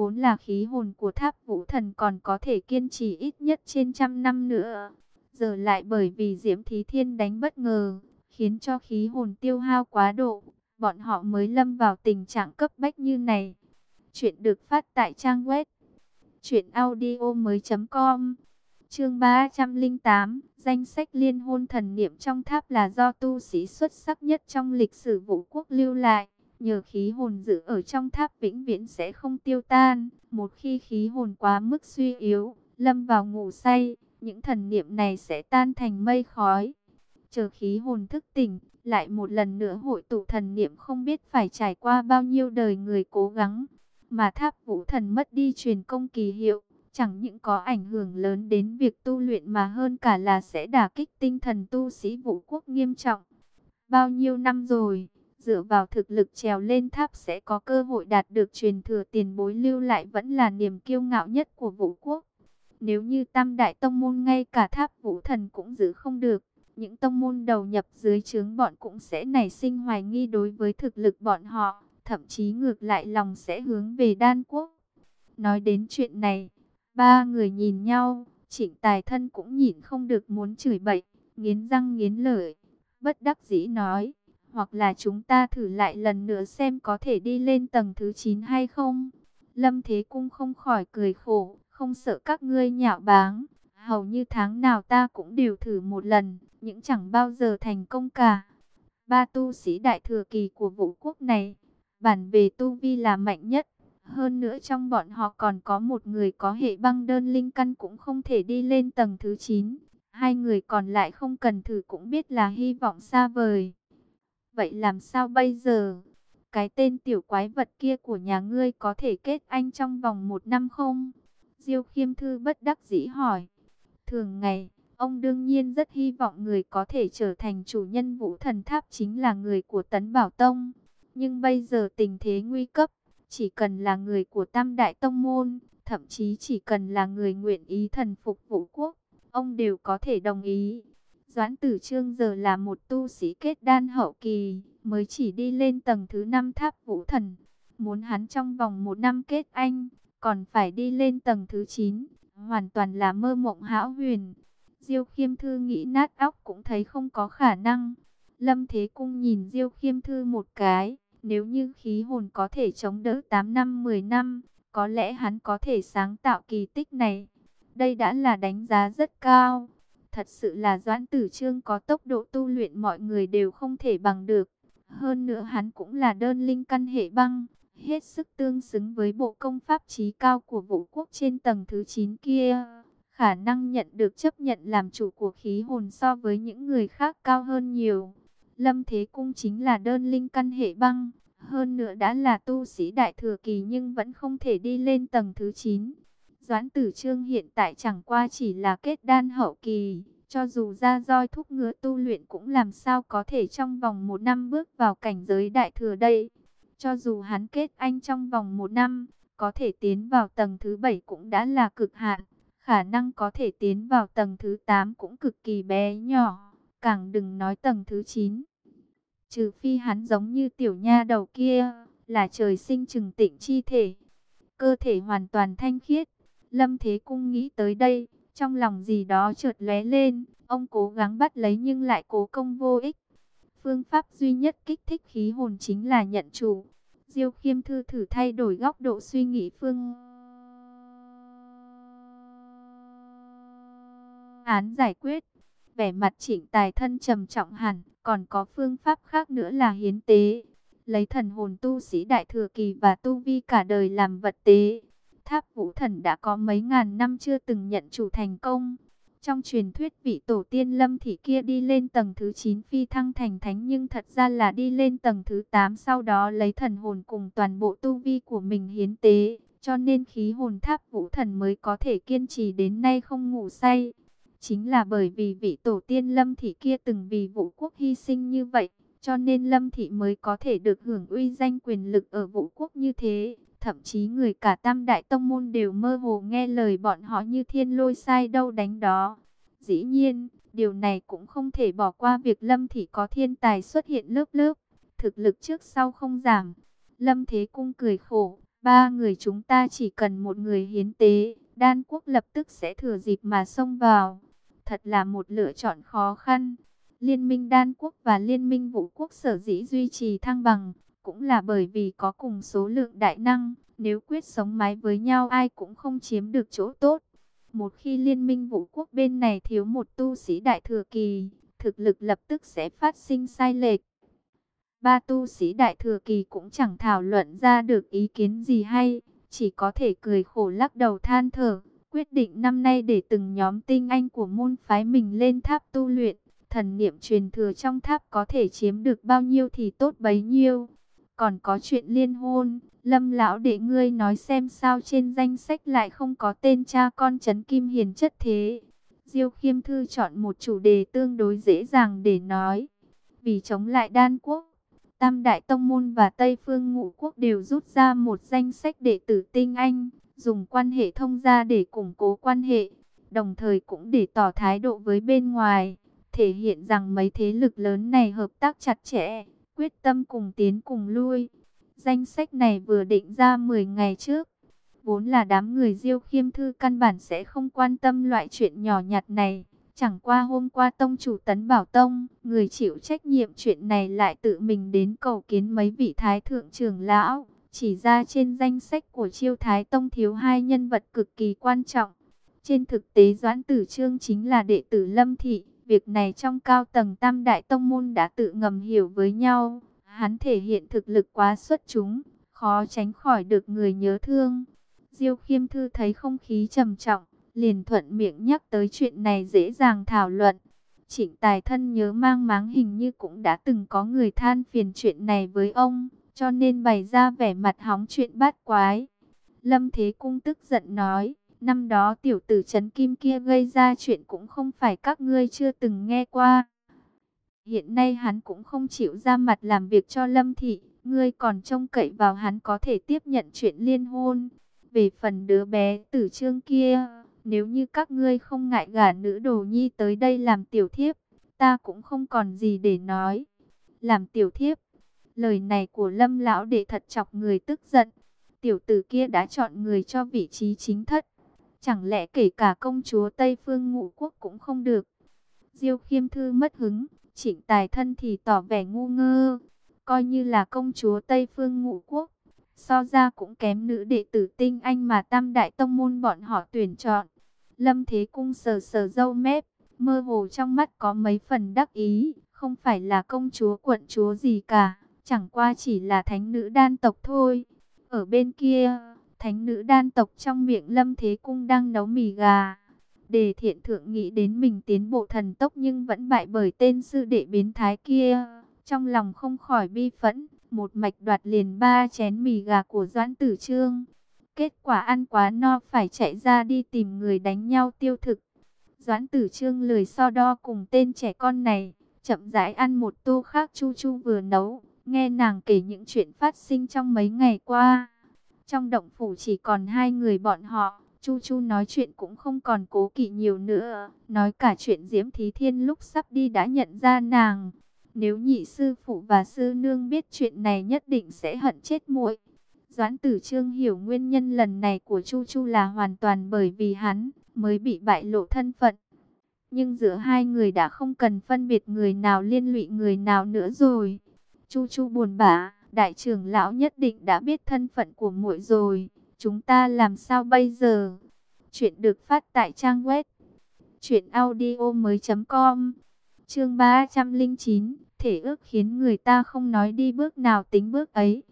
Vốn là khí hồn của tháp vũ thần còn có thể kiên trì ít nhất trên trăm năm nữa. Giờ lại bởi vì Diễm Thí Thiên đánh bất ngờ, khiến cho khí hồn tiêu hao quá độ, bọn họ mới lâm vào tình trạng cấp bách như này. Chuyện được phát tại trang web truyệnaudiomoi.com. Chương 308, danh sách liên hôn thần niệm trong tháp là do tu sĩ xuất sắc nhất trong lịch sử vũ quốc lưu lại. Nhờ khí hồn giữ ở trong tháp vĩnh viễn sẽ không tiêu tan. Một khi khí hồn quá mức suy yếu, lâm vào ngủ say, những thần niệm này sẽ tan thành mây khói. Chờ khí hồn thức tỉnh, lại một lần nữa hội tụ thần niệm không biết phải trải qua bao nhiêu đời người cố gắng. Mà tháp vũ thần mất đi truyền công kỳ hiệu, chẳng những có ảnh hưởng lớn đến việc tu luyện mà hơn cả là sẽ đả kích tinh thần tu sĩ vũ quốc nghiêm trọng. Bao nhiêu năm rồi, dựa vào thực lực trèo lên tháp sẽ có cơ hội đạt được truyền thừa tiền bối lưu lại vẫn là niềm kiêu ngạo nhất của vũ quốc. Nếu như tam đại tông môn ngay cả tháp vũ thần cũng giữ không được, những tông môn đầu nhập dưới trướng bọn cũng sẽ nảy sinh hoài nghi đối với thực lực bọn họ, thậm chí ngược lại lòng sẽ hướng về đan quốc. Nói đến chuyện này, ba người nhìn nhau, trịnh tài thân cũng nhìn không được muốn chửi bậy, nghiến răng nghiến lợi, bất đắc dĩ nói, hoặc là chúng ta thử lại lần nữa xem có thể đi lên tầng thứ 9 hay không. Lâm Thế Cung không khỏi cười khổ, không sợ các ngươi nhạo báng, hầu như tháng nào ta cũng đều thử một lần, những chẳng bao giờ thành công cả. Ba tu sĩ đại thừa kỳ của vũ quốc này, bản về tu vi là mạnh nhất. Hơn nữa trong bọn họ còn có một người có hệ băng đơn linh căn cũng không thể đi lên tầng thứ 9. Hai người còn lại không cần thử cũng biết là hy vọng xa vời. Vậy làm sao bây giờ? Cái tên tiểu quái vật kia của nhà ngươi có thể kết anh trong vòng một năm không? Diêu khiêm thư bất đắc dĩ hỏi. Thường ngày, ông đương nhiên rất hy vọng người có thể trở thành chủ nhân vũ thần tháp chính là người của Tấn Bảo Tông. Nhưng bây giờ tình thế nguy cấp, chỉ cần là người của Tam Đại Tông Môn, thậm chí chỉ cần là người nguyện ý thần phục vũ quốc, ông đều có thể đồng ý. Doãn Tử Trương giờ là một tu sĩ kết đan hậu kỳ, mới chỉ đi lên tầng thứ 5 tháp vũ thần. Muốn hắn trong vòng một năm kết anh, còn phải đi lên tầng thứ 9, hoàn toàn là mơ mộng hão huyền. Diêu Khiêm Thư nghĩ nát óc cũng thấy không có khả năng. Lâm Thế Cung nhìn Diêu Khiêm Thư một cái, nếu như khí hồn có thể chống đỡ 8 năm 10 năm, có lẽ hắn có thể sáng tạo kỳ tích này. Đây đã là đánh giá rất cao. Thật sự là Doãn Tử Trương có tốc độ tu luyện mọi người đều không thể bằng được. Hơn nữa hắn cũng là đơn linh căn hệ băng, hết sức tương xứng với bộ công pháp trí cao của vũ quốc trên tầng thứ 9 kia. Khả năng nhận được chấp nhận làm chủ của khí hồn so với những người khác cao hơn nhiều. Lâm Thế Cung chính là đơn linh căn hệ băng, hơn nữa đã là tu sĩ đại thừa kỳ nhưng vẫn không thể đi lên tầng thứ 9. Doãn Tử Trương hiện tại chẳng qua chỉ là kết đan hậu kỳ, cho dù ra roi thúc ngựa tu luyện cũng làm sao có thể trong vòng một năm bước vào cảnh giới đại thừa đây. Cho dù hắn kết anh trong vòng một năm, có thể tiến vào tầng thứ bảy cũng đã là cực hạn. Khả năng có thể tiến vào tầng thứ tám cũng cực kỳ bé nhỏ, càng đừng nói tầng thứ chín. Trừ phi hắn giống như tiểu nha đầu kia, là trời sinh trừng tịnh chi thể. Cơ thể hoàn toàn thanh khiết. Lâm Thế Cung nghĩ tới đây, trong lòng gì đó chợt lóe lên, ông cố gắng bắt lấy nhưng lại cố công vô ích. Phương pháp duy nhất kích thích khí hồn chính là nhận chủ. Diêu khiêm thư thử thay đổi góc độ suy nghĩ phương án giải quyết. Vẻ mặt chỉnh tài thân trầm trọng hẳn, còn có phương pháp khác nữa là hiến tế. Lấy thần hồn tu sĩ đại thừa kỳ và tu vi cả đời làm vật tế. Tháp vũ thần đã có mấy ngàn năm chưa từng nhận chủ thành công. Trong truyền thuyết vị tổ tiên lâm thị kia đi lên tầng thứ 9 phi thăng thành thánh nhưng thật ra là đi lên tầng thứ 8 sau đó lấy thần hồn cùng toàn bộ tu vi của mình hiến tế. Cho nên khí hồn tháp vũ thần mới có thể kiên trì đến nay không ngủ say. Chính là bởi vì vị tổ tiên lâm thị kia từng vì vũ quốc hy sinh như vậy. Cho nên lâm thị mới có thể được hưởng uy danh quyền lực ở vũ quốc như thế. Thậm chí người cả tam đại tông môn đều mơ hồ nghe lời bọn họ như thiên lôi sai đâu đánh đó. Dĩ nhiên, điều này cũng không thể bỏ qua việc Lâm Thị có thiên tài xuất hiện lớp lớp. Thực lực trước sau không giảm. Lâm Thế Cung cười khổ, Ba người chúng ta chỉ cần một người hiến tế, đan quốc lập tức sẽ thừa dịp mà xông vào. Thật là một lựa chọn khó khăn. Liên minh đan quốc và liên minh vũ quốc sở dĩ duy trì thăng bằng, cũng là bởi vì có cùng số lượng đại năng. Nếu quyết sống mái với nhau ai cũng không chiếm được chỗ tốt. Một khi liên minh vũ quốc bên này thiếu một tu sĩ đại thừa kỳ, thực lực lập tức sẽ phát sinh sai lệch. Ba tu sĩ đại thừa kỳ cũng chẳng thảo luận ra được ý kiến gì hay, chỉ có thể cười khổ lắc đầu than thở, quyết định năm nay để từng nhóm tinh anh của môn phái mình lên tháp tu luyện, thần niệm truyền thừa trong tháp có thể chiếm được bao nhiêu thì tốt bấy nhiêu. Còn có chuyện liên hôn, lâm lão để ngươi nói xem sao trên danh sách lại không có tên cha con Trấn Kim Hiền chất thế. Diêu Khiêm Thư chọn một chủ đề tương đối dễ dàng để nói. Vì chống lại đan quốc, Tam Đại Tông Môn và Tây Phương Ngũ Quốc đều rút ra một danh sách đệ tử tinh anh, dùng quan hệ thông gia để củng cố quan hệ, đồng thời cũng để tỏ thái độ với bên ngoài, thể hiện rằng mấy thế lực lớn này hợp tác chặt chẽ, quyết tâm cùng tiến cùng lui. Danh sách này vừa định ra 10 ngày trước, vốn là đám người diêu khiêm thư căn bản sẽ không quan tâm loại chuyện nhỏ nhặt này. Chẳng qua hôm qua tông chủ tấn bảo tông, người chịu trách nhiệm chuyện này lại tự mình đến cầu kiến mấy vị thái thượng trưởng lão. Chỉ ra trên danh sách của chiêu thái tông thiếu hai nhân vật cực kỳ quan trọng. Trên thực tế Doãn Tử Trương chính là đệ tử Lâm Thị. Việc này trong cao tầng tam đại tông môn đã tự ngầm hiểu với nhau. Hắn thể hiện thực lực quá xuất chúng, khó tránh khỏi được người nhớ thương. Diêu khiêm thư thấy không khí trầm trọng, liền thuận miệng nhắc tới chuyện này dễ dàng thảo luận. Trịnh tài thân nhớ mang máng hình như cũng đã từng có người than phiền chuyện này với ông, cho nên bày ra vẻ mặt hóng chuyện bát quái. Lâm Thế Cung tức giận nói, năm đó tiểu tử Trấn Kim kia gây ra chuyện cũng không phải các ngươi chưa từng nghe qua. Hiện nay hắn cũng không chịu ra mặt làm việc cho Lâm Thị, ngươi còn trông cậy vào hắn có thể tiếp nhận chuyện liên hôn. Về phần đứa bé tử trương kia, nếu như các ngươi không ngại gả nữ đồ nhi tới đây làm tiểu thiếp, ta cũng không còn gì để nói. Làm tiểu thiếp, lời này của lâm lão để thật chọc người tức giận. Tiểu tử kia đã chọn người cho vị trí chính thất. Chẳng lẽ kể cả công chúa Tây Phương ngũ quốc cũng không được. Diêu khiêm thư mất hứng, chỉnh tài thân thì tỏ vẻ ngu ngơ. Coi như là công chúa Tây Phương ngũ quốc So ra cũng kém nữ đệ tử tinh anh mà tam đại tông môn bọn họ tuyển chọn. Lâm Thế Cung sờ sờ dâu mép, mơ hồ trong mắt có mấy phần đắc ý, không phải là công chúa quận chúa gì cả, chẳng qua chỉ là thánh nữ đan tộc thôi. Ở bên kia, thánh nữ đan tộc trong miệng Lâm Thế Cung đang nấu mì gà. Đề thiện thượng nghĩ đến mình tiến bộ thần tốc nhưng vẫn bại bởi tên sư đệ biến thái kia. Trong lòng không khỏi bi phẫn, một mạch đoạt liền ba chén mì gà của Doãn Tử Trương. Kết quả ăn quá no phải chạy ra đi tìm người đánh nhau tiêu thực. Doãn Tử Trương lười so đo cùng tên trẻ con này, chậm rãi ăn một tô khác Chu Chu vừa nấu, nghe nàng kể những chuyện phát sinh trong mấy ngày qua. Trong động phủ chỉ còn hai người bọn họ, Chu Chu nói chuyện cũng không còn cố kỵ nhiều nữa, nói cả chuyện Diễm Thí Thiên lúc sắp đi đã nhận ra nàng. Nếu nhị sư phụ và sư nương biết chuyện này nhất định sẽ hận chết muội. Doãn tử trương hiểu nguyên nhân lần này của Chu Chu là hoàn toàn bởi vì hắn mới bị bại lộ thân phận. Nhưng giữa hai người đã không cần phân biệt người nào liên lụy người nào nữa rồi. Chu Chu buồn bã, đại trưởng lão nhất định đã biết thân phận của muội rồi. Chúng ta làm sao bây giờ? Chuyện được phát tại trang web chuyện audio mới.com Chương 309 Thể ước khiến người ta không nói đi bước nào tính bước ấy.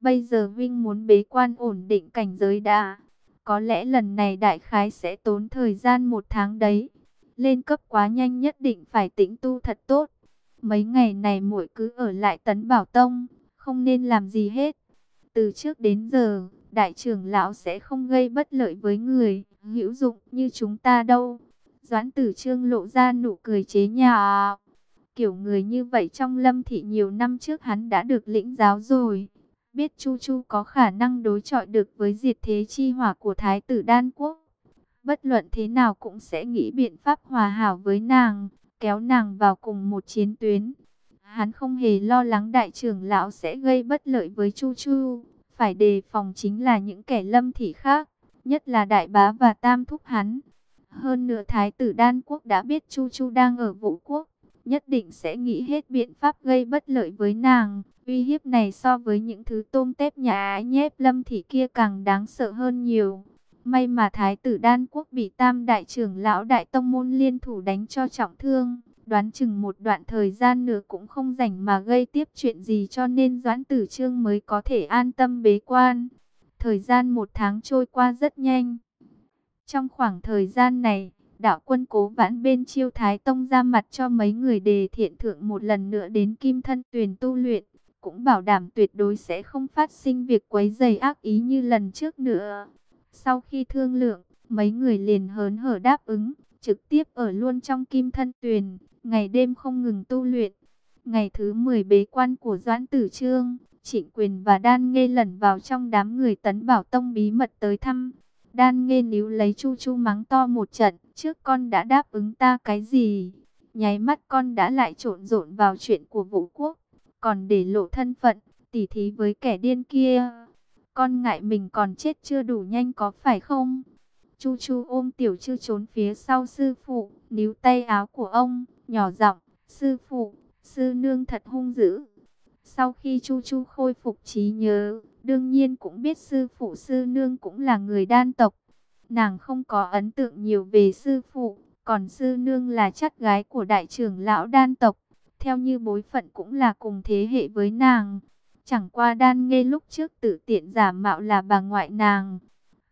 Bây giờ Vinh muốn bế quan ổn định cảnh giới đã. Có lẽ lần này đại khái sẽ tốn thời gian một tháng đấy. Lên cấp quá nhanh nhất định phải tĩnh tu thật tốt. Mấy ngày này muội cứ ở lại tấn bảo tông, không nên làm gì hết. Từ trước đến giờ, đại trưởng lão sẽ không gây bất lợi với người, hữu dụng như chúng ta đâu. Doãn tử trương lộ ra nụ cười chế nhà. Kiểu người như vậy trong lâm thị nhiều năm trước hắn đã được lĩnh giáo rồi. Biết Chu Chu có khả năng đối chọi được với diệt thế chi hỏa của Thái tử Đan Quốc. Bất luận thế nào cũng sẽ nghĩ biện pháp hòa hảo với nàng, kéo nàng vào cùng một chiến tuyến. Hắn không hề lo lắng đại trưởng lão sẽ gây bất lợi với Chu Chu. Phải đề phòng chính là những kẻ lâm thị khác, nhất là đại bá và tam thúc hắn. Hơn nữa thái tử đan quốc đã biết Chu Chu đang ở vũ quốc, nhất định sẽ nghĩ hết biện pháp gây bất lợi với nàng. Uy hiếp này so với những thứ tôm tép nhà ái nhép lâm thị kia càng đáng sợ hơn nhiều. May mà thái tử đan quốc bị tam đại trưởng lão đại tông môn liên thủ đánh cho trọng thương. Đoán chừng một đoạn thời gian nữa cũng không rảnh mà gây tiếp chuyện gì cho nên Doãn Tử Trương mới có thể an tâm bế quan. Thời gian một tháng trôi qua rất nhanh. Trong khoảng thời gian này, đạo quân cố vãn bên chiêu Thái Tông ra mặt cho mấy người đề thiện thượng một lần nữa đến kim thân tuyển tu luyện. Cũng bảo đảm tuyệt đối sẽ không phát sinh việc quấy dày ác ý như lần trước nữa. Sau khi thương lượng, mấy người liền hớn hở đáp ứng, trực tiếp ở luôn trong kim thân tuyền, ngày đêm không ngừng tu luyện. Ngày thứ 10 bế quan của Doãn Tử Trương, Trịnh Quyền và Đan Nghê lẩn vào trong đám người tấn bảo tông bí mật tới thăm. Đan Nghê níu lấy Chu Chu mắng to một trận, trước con đã đáp ứng ta cái gì? Nháy mắt con đã lại trộn rộn vào chuyện của vũ quốc, còn để lộ thân phận, tỉ thí với kẻ điên kia. Con ngại mình còn chết chưa đủ nhanh có phải không? Chu Chu ôm tiểu chư trốn phía sau sư phụ, níu tay áo của ông, nhỏ giọng, sư phụ, sư nương thật hung dữ. Sau khi Chu Chu khôi phục trí nhớ, đương nhiên cũng biết sư phụ sư nương cũng là người đan tộc. Nàng không có ấn tượng nhiều về sư phụ, còn sư nương là chắc gái của đại trưởng lão đan tộc. Theo như bối phận cũng là cùng thế hệ với nàng. Chẳng qua đan nghe lúc trước tự tiện giả mạo là bà ngoại nàng.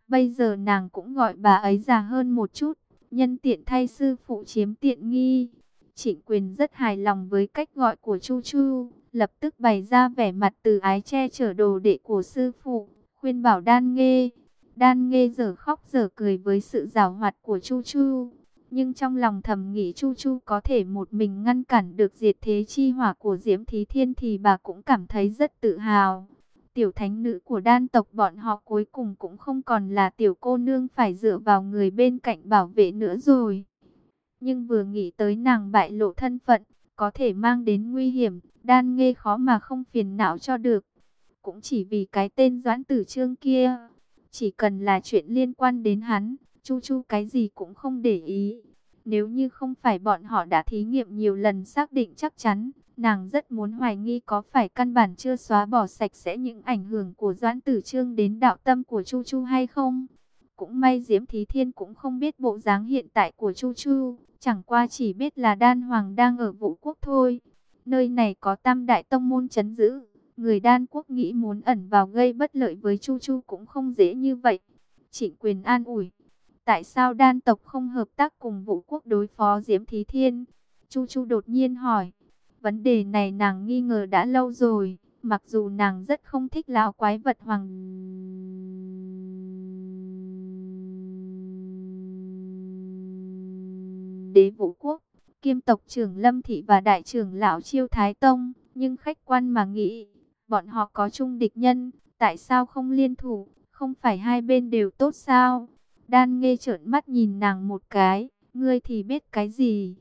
Bây giờ nàng cũng gọi bà ấy già hơn một chút, nhân tiện thay sư phụ chiếm tiện nghi. Trịnh quyền rất hài lòng với cách gọi của Chu Chu, lập tức bày ra vẻ mặt từ ái che chở đồ đệ của sư phụ, khuyên bảo đan nghê. Đan nghê giờ khóc giờ cười với sự giảo hoạt của Chu Chu. Nhưng trong lòng thầm nghĩ Chu Chu có thể một mình ngăn cản được diệt thế chi hỏa của Diễm Thí Thiên thì bà cũng cảm thấy rất tự hào. Tiểu thánh nữ của đan tộc bọn họ cuối cùng cũng không còn là tiểu cô nương phải dựa vào người bên cạnh bảo vệ nữa rồi. Nhưng vừa nghĩ tới nàng bại lộ thân phận, có thể mang đến nguy hiểm, đan nghe khó mà không phiền não cho được. Cũng chỉ vì cái tên Doãn Tử Trương kia, chỉ cần là chuyện liên quan đến hắn, Chu Chu cái gì cũng không để ý. Nếu như không phải bọn họ đã thí nghiệm nhiều lần xác định chắc chắn, nàng rất muốn hoài nghi có phải căn bản chưa xóa bỏ sạch sẽ những ảnh hưởng của Doãn Tử Trương đến đạo tâm của Chu Chu hay không. Cũng may Diễm Thí Thiên cũng không biết bộ dáng hiện tại của Chu Chu, chẳng qua chỉ biết là Đan Hoàng đang ở vũ quốc thôi. Nơi này có tam đại tông môn chấn giữ, người Đan quốc nghĩ muốn ẩn vào gây bất lợi với Chu Chu cũng không dễ như vậy. Trịnh quyền an ủi, tại sao Đan tộc không hợp tác cùng vũ quốc đối phó Diễm Thí Thiên? Chu Chu đột nhiên hỏi, vấn đề này nàng nghi ngờ đã lâu rồi, mặc dù nàng rất không thích lão quái vật hoàng đế vũ quốc, kiêm tộc trưởng Lâm Thị và đại trưởng lão Chiêu Thái Tông, nhưng khách quan mà nghĩ, bọn họ có chung địch nhân, tại sao không liên thủ, không phải hai bên đều tốt sao? Đan nghe trợn mắt nhìn nàng một cái, ngươi thì biết cái gì?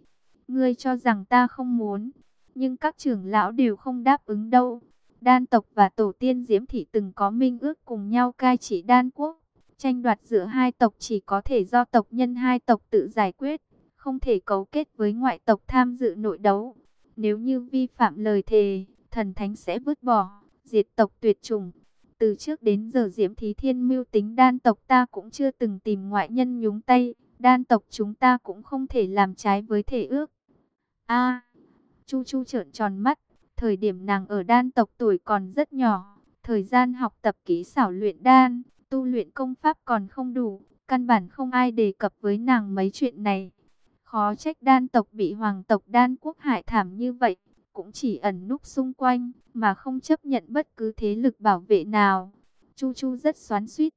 Ngươi cho rằng ta không muốn, nhưng các trưởng lão đều không đáp ứng đâu. Đan tộc và tổ tiên Diễm Thị từng có minh ước cùng nhau cai trị đan quốc. Tranh đoạt giữa hai tộc chỉ có thể do tộc nhân hai tộc tự giải quyết không thể cấu kết với ngoại tộc tham dự nội đấu. Nếu như vi phạm lời thề, thần thánh sẽ vứt bỏ, diệt tộc tuyệt chủng. Từ trước đến giờ Diễm Thí Thiên mưu tính đan tộc ta cũng chưa từng tìm ngoại nhân nhúng tay, đan tộc chúng ta cũng không thể làm trái với thể ước. A, Chu Chu trợn tròn mắt, thời điểm nàng ở đan tộc tuổi còn rất nhỏ, thời gian học tập kỹ xảo luyện đan, tu luyện công pháp còn không đủ, căn bản không ai đề cập với nàng mấy chuyện này. Khó trách đan tộc bị hoàng tộc đan quốc hại thảm như vậy, cũng chỉ ẩn núp xung quanh, mà không chấp nhận bất cứ thế lực bảo vệ nào. Chu Chu rất xoắn suýt.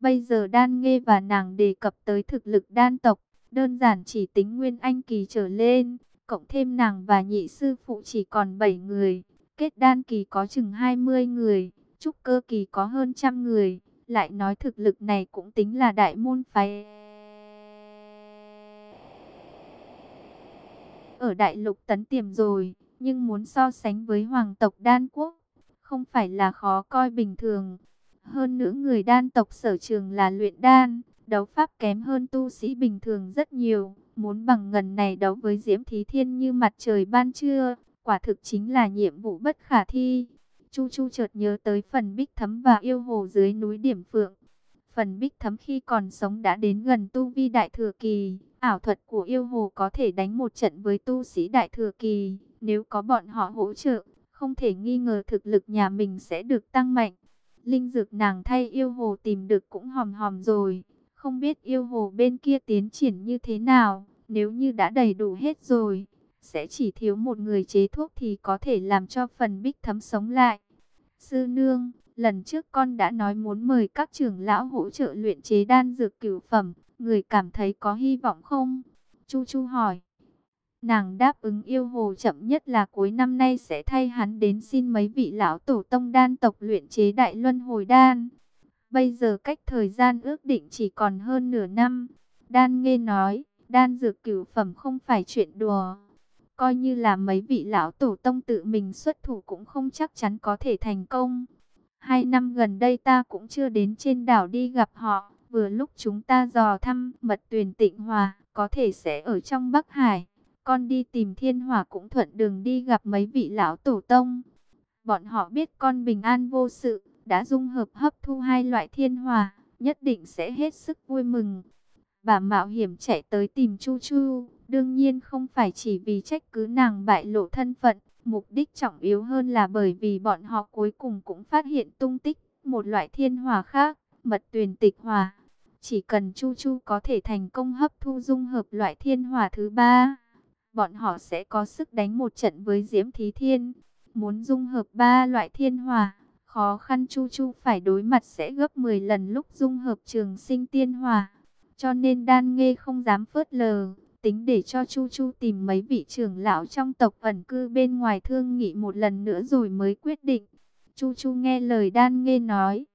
Bây giờ đan nghe và nàng đề cập tới thực lực đan tộc, đơn giản chỉ tính nguyên anh kỳ trở lên, cộng thêm nàng và nhị sư phụ chỉ còn 7 người, kết đan kỳ có chừng 20 người, trúc cơ kỳ có hơn trăm người, lại nói thực lực này cũng tính là đại môn phái. Ở đại lục tấn tiềm rồi, nhưng muốn so sánh với hoàng tộc đan quốc, không phải là khó coi bình thường. Hơn nữa người đan tộc sở trường là luyện đan, đấu pháp kém hơn tu sĩ bình thường rất nhiều. Muốn bằng ngần này đấu với Diễm Thí Thiên như mặt trời ban trưa, quả thực chính là nhiệm vụ bất khả thi. Chu Chu chợt nhớ tới phần bích thấm và yêu hồ dưới núi Điểm Phượng. Phần bích thấm khi còn sống đã đến gần tu vi đại thừa kỳ. Ảo thuật của yêu hồ có thể đánh một trận với tu sĩ đại thừa kỳ. Nếu có bọn họ hỗ trợ, không thể nghi ngờ thực lực nhà mình sẽ được tăng mạnh. Linh dược nàng thay yêu hồ tìm được cũng hòm hòm rồi. Không biết yêu hồ bên kia tiến triển như thế nào. Nếu như đã đầy đủ hết rồi, sẽ chỉ thiếu một người chế thuốc thì có thể làm cho phần bích thấm sống lại. Sư nương, lần trước con đã nói muốn mời các trưởng lão hỗ trợ luyện chế đan dược cửu phẩm, người cảm thấy có hy vọng không? Chu Chu hỏi. Nàng đáp ứng yêu hồ chậm nhất là cuối năm nay sẽ thay hắn đến xin mấy vị lão tổ tông đan tộc luyện chế đại luân hồi đan. Bây giờ cách thời gian ước định chỉ còn hơn nửa năm. Đan nghe nói, đan dược cửu phẩm không phải chuyện đùa. Coi như là mấy vị lão tổ tông tự mình xuất thủ cũng không chắc chắn có thể thành công. Hai năm gần đây ta cũng chưa đến trên đảo đi gặp họ. Vừa lúc chúng ta dò thăm mật tuyền tịnh hòa, có thể sẽ ở trong Bắc Hải. Con đi tìm thiên hỏa cũng thuận đường đi gặp mấy vị lão tổ tông. Bọn họ biết con bình an vô sự, đã dung hợp hấp thu hai loại thiên hỏa, nhất định sẽ hết sức vui mừng. Bà mạo hiểm chạy tới tìm Chu Chu, đương nhiên không phải chỉ vì trách cứ nàng bại lộ thân phận, mục đích trọng yếu hơn là bởi vì bọn họ cuối cùng cũng phát hiện tung tích một loại thiên hỏa khác, mật tuyền tịch hòa chỉ cần Chu Chu có thể thành công hấp thu dung hợp loại thiên hỏa thứ ba, bọn họ sẽ có sức đánh một trận với Diễm Thí Thiên. Muốn dung hợp ba loại thiên hỏa, khó khăn Chu Chu phải đối mặt sẽ gấp 10 lần lúc dung hợp trường sinh tiên hỏa. Cho nên đan nghe không dám phớt lờ, tính để cho Chu Chu tìm mấy vị trưởng lão trong tộc ẩn cư bên ngoài thương nghị một lần nữa rồi mới quyết định. Chu Chu nghe lời đan nghe nói,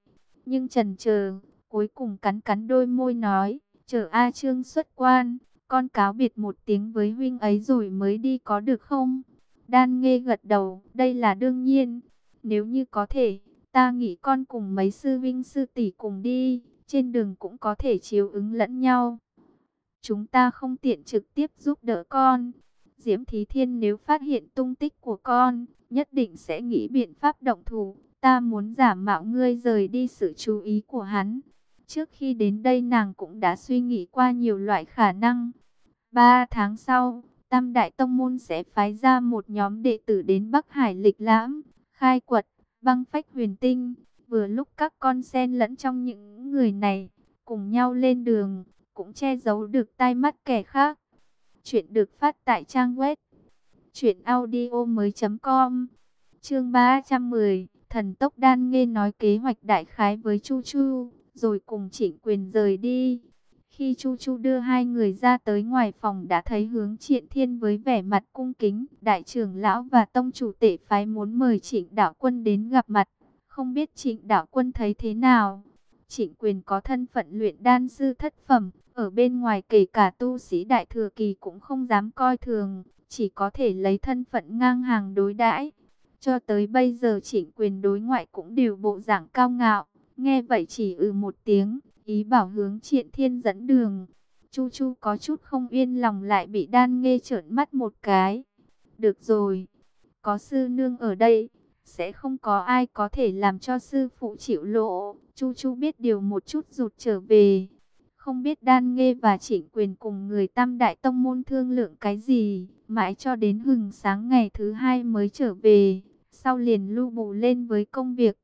nhưng trần chờ, cuối cùng cắn cắn đôi môi nói, chờ A Trương xuất quan, con cáo biệt một tiếng với huynh ấy rồi mới đi có được không? Đan nghe gật đầu, đây là đương nhiên, nếu như có thể, ta nghĩ con cùng mấy sư vinh sư tỷ cùng đi, trên đường cũng có thể chiếu ứng lẫn nhau. Chúng ta không tiện trực tiếp giúp đỡ con. Diễm Thí Thiên nếu phát hiện tung tích của con, nhất định sẽ nghĩ biện pháp động thủ. Ta muốn giả mạo ngươi rời đi sự chú ý của hắn. Trước khi đến đây nàng cũng đã suy nghĩ qua nhiều loại khả năng. Ba tháng sau, Tam Đại Tông Môn sẽ phái ra một nhóm đệ tử đến Bắc Hải lịch lãm, khai quật, băng phách huyền tinh. Vừa lúc các con sen lẫn trong những người này, cùng nhau lên đường, cũng che giấu được tai mắt kẻ khác. Chuyện được phát tại trang web chuyểnaudio.com Chương 310, Thần tốc đan nghe nói kế hoạch đại khái với Chu Chu, rồi cùng Trịnh Quyền rời đi. Khi Chu Chu đưa hai người ra tới ngoài phòng đã thấy hướng triện thiên với vẻ mặt cung kính. Đại trưởng lão và tông chủ tể phái muốn mời trịnh đạo quân đến gặp mặt. Không biết trịnh đạo quân thấy thế nào? Trịnh quyền có thân phận luyện đan sư thất phẩm. Ở bên ngoài kể cả tu sĩ đại thừa kỳ cũng không dám coi thường. Chỉ có thể lấy thân phận ngang hàng đối đãi. Cho tới bây giờ trịnh quyền đối ngoại cũng đều bộ dạng cao ngạo. Nghe vậy chỉ ừ một tiếng ý bảo hướng triện thiên dẫn đường. Chu Chu có chút không yên lòng lại bị đan nghe trợn mắt một cái. Được rồi, có sư nương ở đây, sẽ không có ai có thể làm cho sư phụ chịu lộ. Chu Chu biết điều một chút rụt trở về. Không biết đan nghe và trịnh quyền cùng người tam đại tông môn thương lượng cái gì, mãi cho đến hừng sáng ngày thứ hai mới trở về. Sau liền lưu bù lên với công việc.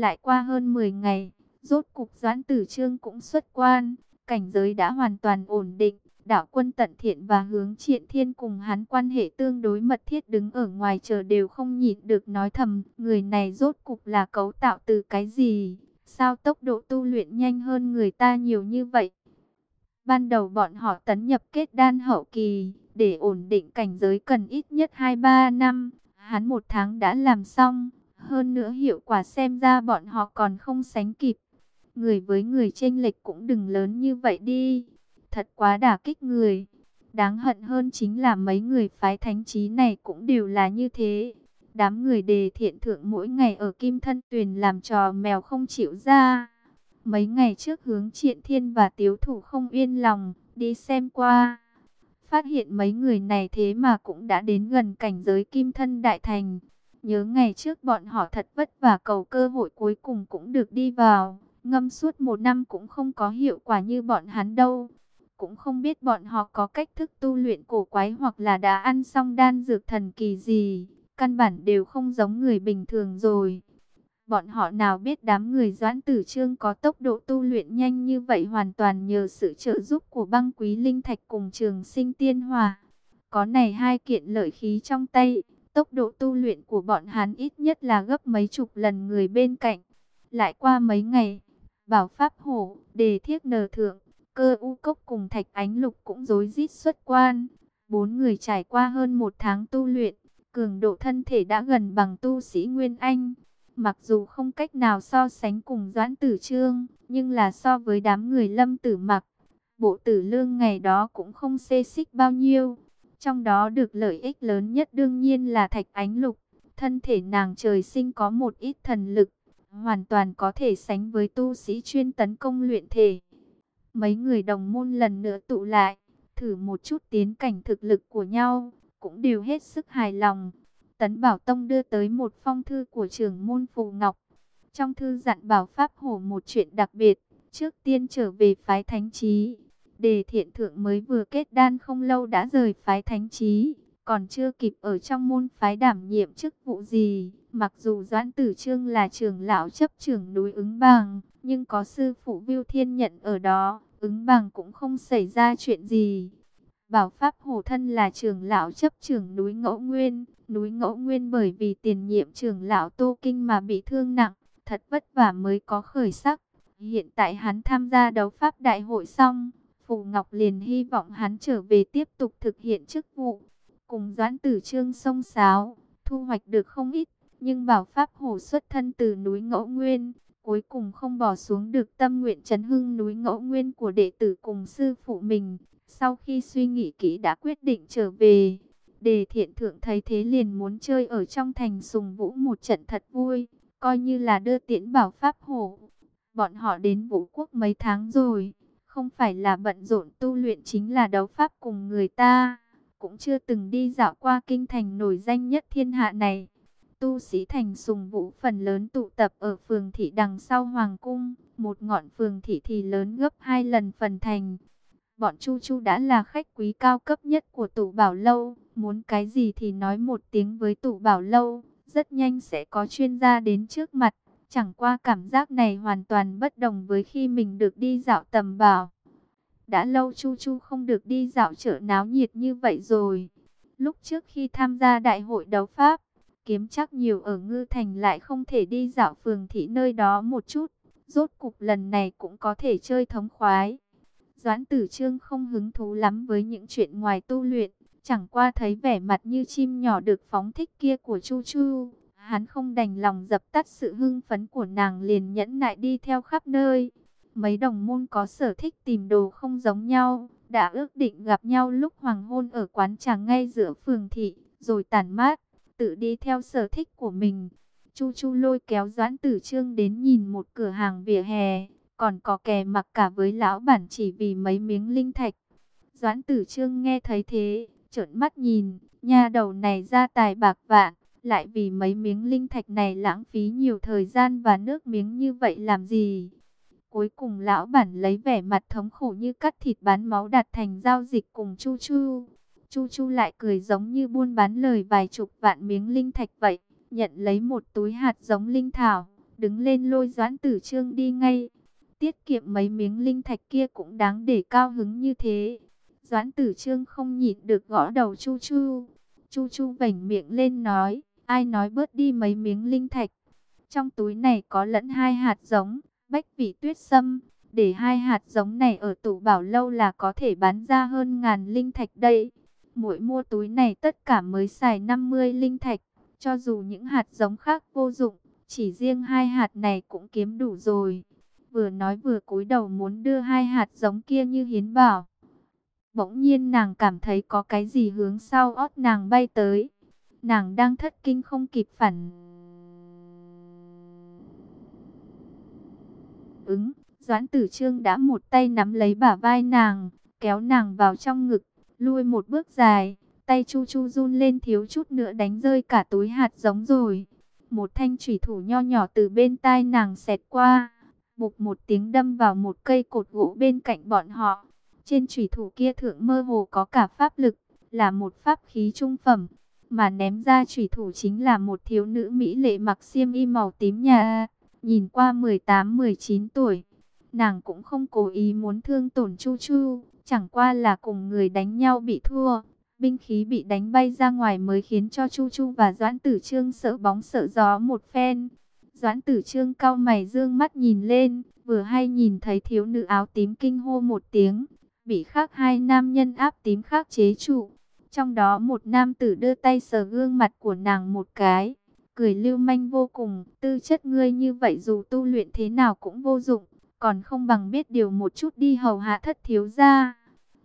Lại qua hơn 10 ngày, Rốt cục Doãn Tử Trương cũng xuất quan, cảnh giới đã hoàn toàn ổn định. Đạo quân tận thiện và hướng triện thiên cùng hắn quan hệ tương đối mật thiết đứng ở ngoài chờ đều không nhịn được nói thầm. Người này rốt cục là cấu tạo từ cái gì? Sao tốc độ tu luyện nhanh hơn người ta nhiều như vậy? Ban đầu bọn họ tấn nhập kết đan hậu kỳ, để ổn định cảnh giới cần ít nhất 2-3 năm. Hắn một tháng đã làm xong, hơn nữa hiệu quả xem ra bọn họ còn không sánh kịp. Người với người chênh lệch cũng đừng lớn như vậy đi. Thật quá đả kích người. Đáng hận hơn chính là mấy người phái thánh trí này cũng đều là như thế. Đám người đề thiện thượng mỗi ngày ở Kim Thân Tuyền làm trò mèo không chịu ra. Mấy ngày trước hướng triện thiên và tiếu thủ không yên lòng, đi xem qua. Phát hiện mấy người này thế mà cũng đã đến gần cảnh giới Kim Thân Đại Thành. Nhớ ngày trước bọn họ thật vất vả cầu cơ hội cuối cùng cũng được đi vào. Ngâm suốt một năm cũng không có hiệu quả như bọn hắn đâu. Cũng không biết bọn họ có cách thức tu luyện cổ quái hoặc là đã ăn xong đan dược thần kỳ gì. Căn bản đều không giống người bình thường rồi. Bọn họ nào biết đám người doãn tử trương có tốc độ tu luyện nhanh như vậy hoàn toàn nhờ sự trợ giúp của băng quý linh thạch cùng trường sinh tiên hòa. Có này hai kiện lợi khí trong tay, tốc độ tu luyện của bọn hắn ít nhất là gấp mấy chục lần người bên cạnh. Lại qua mấy ngày, bảo pháp hổ, đề thiết nờ thượng, cơ u cốc cùng thạch ánh lục cũng rối rít xuất quan. Bốn người trải qua hơn một tháng tu luyện, cường độ thân thể đã gần bằng tu sĩ Nguyên Anh. Mặc dù không cách nào so sánh cùng Doãn Tử Trương, nhưng là so với đám người lâm tử mặc, bộ tử lương ngày đó cũng không xê xích bao nhiêu. Trong đó được lợi ích lớn nhất đương nhiên là thạch ánh lục. Thân thể nàng trời sinh có một ít thần lực, hoàn toàn có thể sánh với tu sĩ chuyên tấn công luyện thể. Mấy người đồng môn lần nữa tụ lại, thử một chút tiến cảnh thực lực của nhau, cũng đều hết sức hài lòng. Tấn Bảo Tông đưa tới một phong thư của trưởng môn Phù Ngọc. Trong thư dặn Bảo Pháp Hổ một chuyện đặc biệt, trước tiên trở về phái thánh trí. Đề thiện thượng mới vừa kết đan không lâu đã rời phái thánh trí, còn chưa kịp ở trong môn phái đảm nhiệm chức vụ gì. Mặc dù Doãn Tử Trương là trưởng lão chấp trưởng núi ứng bằng, nhưng có sư phụ Viu Thiên nhận ở đó, ứng bằng cũng không xảy ra chuyện gì. Bảo Pháp Hổ thân là trưởng lão chấp trưởng núi Ngẫu Nguyên, núi Ngẫu Nguyên bởi vì tiền nhiệm trưởng lão Tô Kinh mà bị thương nặng, thật vất vả mới có khởi sắc. Hiện tại hắn tham gia đấu pháp đại hội xong, Phù Ngọc liền hy vọng hắn trở về tiếp tục thực hiện chức vụ. Cùng Doãn Tử Trương sông sáo, thu hoạch được không ít, nhưng Bảo Pháp Hổ xuất thân từ núi Ngẫu Nguyên, cuối cùng không bỏ xuống được tâm nguyện chấn hưng núi Ngẫu Nguyên của đệ tử cùng sư phụ mình. Sau khi suy nghĩ kỹ đã quyết định trở về, đề thiện thượng thấy thế liền muốn chơi ở trong thành sùng vũ một trận thật vui, coi như là đưa tiễn bảo pháp hổ. Bọn họ đến vũ quốc mấy tháng rồi, không phải là bận rộn tu luyện chính là đấu pháp cùng người ta, cũng chưa từng đi dạo qua kinh thành nổi danh nhất thiên hạ này. Tu sĩ thành sùng vũ phần lớn tụ tập ở phường thị đằng sau hoàng cung, một ngọn phường thị thì lớn gấp hai lần phần thành. Bọn Chu Chu đã là khách quý cao cấp nhất của tủ bảo lâu, muốn cái gì thì nói một tiếng với tủ bảo lâu, rất nhanh sẽ có chuyên gia đến trước mặt. Chẳng qua cảm giác này hoàn toàn bất đồng với khi mình được đi dạo tầm bảo. Đã lâu Chu Chu không được đi dạo chợ náo nhiệt như vậy rồi. Lúc trước khi tham gia đại hội đấu pháp, kiếm chắc nhiều ở Ngư Thành lại không thể đi dạo phường thị nơi đó một chút. Rốt cục lần này cũng có thể chơi thống khoái. Doãn tử trương không hứng thú lắm với những chuyện ngoài tu luyện, chẳng qua thấy vẻ mặt như chim nhỏ được phóng thích kia của Chu Chu. Hắn không đành lòng dập tắt sự hưng phấn của nàng liền nhẫn nại đi theo khắp nơi. Mấy đồng môn có sở thích tìm đồ không giống nhau, đã ước định gặp nhau lúc hoàng hôn ở quán trà ngay giữa phường thị, rồi tản mát, tự đi theo sở thích của mình. Chu Chu lôi kéo Doãn Tử Trương đến nhìn một cửa hàng vỉa hè, còn có kè mặc cả với lão bản chỉ vì mấy miếng linh thạch. Doãn tử trương nghe thấy thế, trợn mắt nhìn, nha đầu này ra tài bạc vạn, lại vì mấy miếng linh thạch này lãng phí nhiều thời gian và nước miếng như vậy làm gì? Cuối cùng lão bản lấy vẻ mặt thống khổ như cắt thịt bán máu đặt thành giao dịch cùng Chu Chu. Chu Chu lại cười giống như buôn bán lời vài chục vạn miếng linh thạch vậy, nhận lấy một túi hạt giống linh thảo, đứng lên lôi doãn tử trương đi ngay tiết kiệm mấy miếng linh thạch kia cũng đáng để cao hứng như thế. Doãn tử trương không nhịn được gõ đầu Chu Chu. Chu Chu vảnh miệng lên nói, ai nói bớt đi mấy miếng linh thạch. Trong túi này có lẫn hai hạt giống, bách vị tuyết sâm. Để hai hạt giống này ở tủ bảo lâu là có thể bán ra hơn ngàn linh thạch đây. Mỗi mua túi này tất cả mới xài 50 linh thạch. Cho dù những hạt giống khác vô dụng, chỉ riêng hai hạt này cũng kiếm đủ rồi vừa nói vừa cúi đầu muốn đưa hai hạt giống kia như hiến bảo. Bỗng nhiên nàng cảm thấy có cái gì hướng sau ót nàng bay tới. Nàng đang thất kinh không kịp phản ứng. Doãn tử trương đã một tay nắm lấy bả vai nàng, kéo nàng vào trong ngực, lui một bước dài. Tay chu chu run lên thiếu chút nữa đánh rơi cả túi hạt giống rồi. Một thanh thủy thủ nho nhỏ từ bên tai nàng xẹt qua. Bục một tiếng đâm vào một cây cột gỗ bên cạnh bọn họ. Trên thủy thủ kia thượng mơ hồ có cả pháp lực, là một pháp khí trung phẩm mà ném ra chủy thủ chính là một thiếu nữ mỹ lệ mặc xiêm y màu tím nhà, nhìn qua 18-19 tuổi. Nàng cũng không cố ý muốn thương tổn Chu Chu, chẳng qua là cùng người đánh nhau bị thua, binh khí bị đánh bay ra ngoài mới khiến cho Chu Chu và Doãn Tử Trương sợ bóng sợ gió một phen. Doãn Tử Trương cau mày dương mắt nhìn lên, vừa hay nhìn thấy thiếu nữ áo tím kinh hô một tiếng, bị khác hai nam nhân áp tím khác chế trụ. Trong đó một nam tử đưa tay sờ gương mặt của nàng một cái, cười lưu manh vô cùng, tư chất ngươi như vậy dù tu luyện thế nào cũng vô dụng, còn không bằng biết điều một chút đi hầu hạ thất thiếu gia.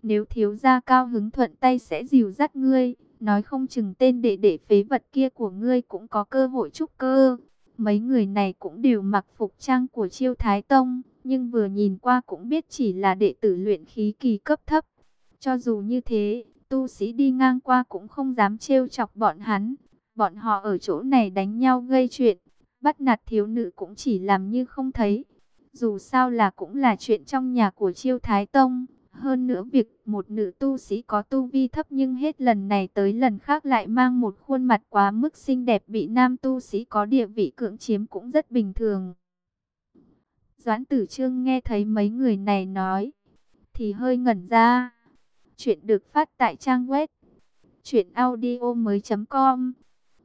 Nếu thiếu gia cao hứng thuận tay sẽ dìu dắt ngươi, nói không chừng tên đệ đệ phế vật kia của ngươi cũng có cơ hội trúc cơ. Mấy người này cũng đều mặc phục trang của chiêu thái tông, nhưng vừa nhìn qua cũng biết chỉ là đệ tử luyện khí kỳ cấp thấp. Cho dù như thế, tu sĩ đi ngang qua cũng không dám trêu chọc bọn hắn. Bọn họ ở chỗ này đánh nhau gây chuyện, bắt nạt thiếu nữ cũng chỉ làm như không thấy. Dù sao là cũng là chuyện trong nhà của chiêu thái tông. Hơn nữa việc một nữ tu sĩ có tu vi thấp nhưng hết lần này tới lần khác lại mang một khuôn mặt quá mức xinh đẹp bị nam tu sĩ có địa vị cưỡng chiếm cũng rất bình thường. Doãn tử trương nghe thấy mấy người này nói, thì hơi ngẩn ra. Chuyện được phát tại trang web truyệnaudiomoi.com.